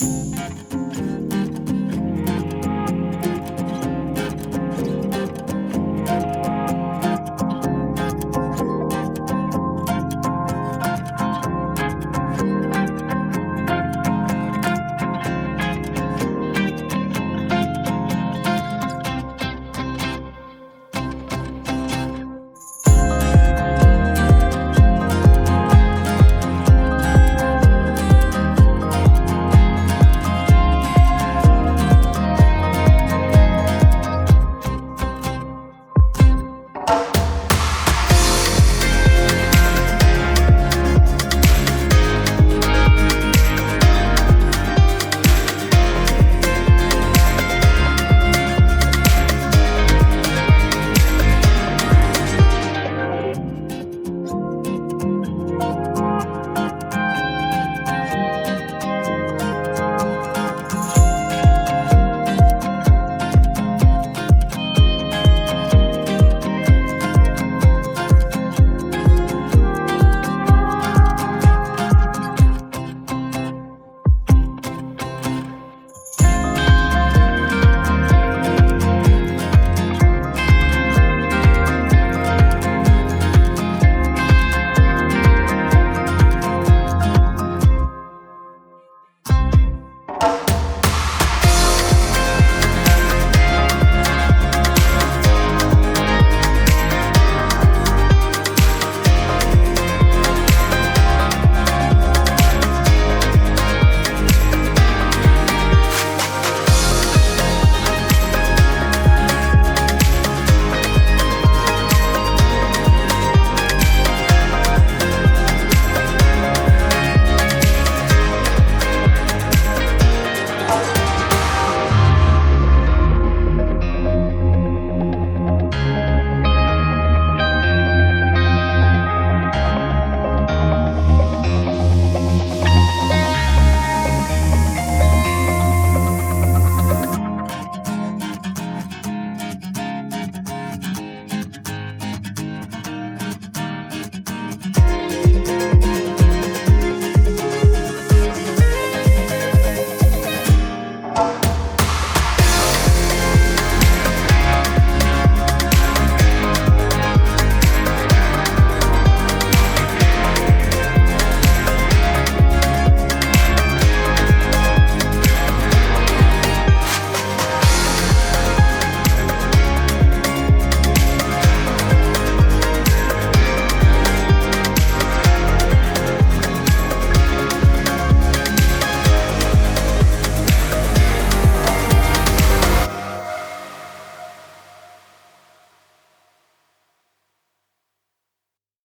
Música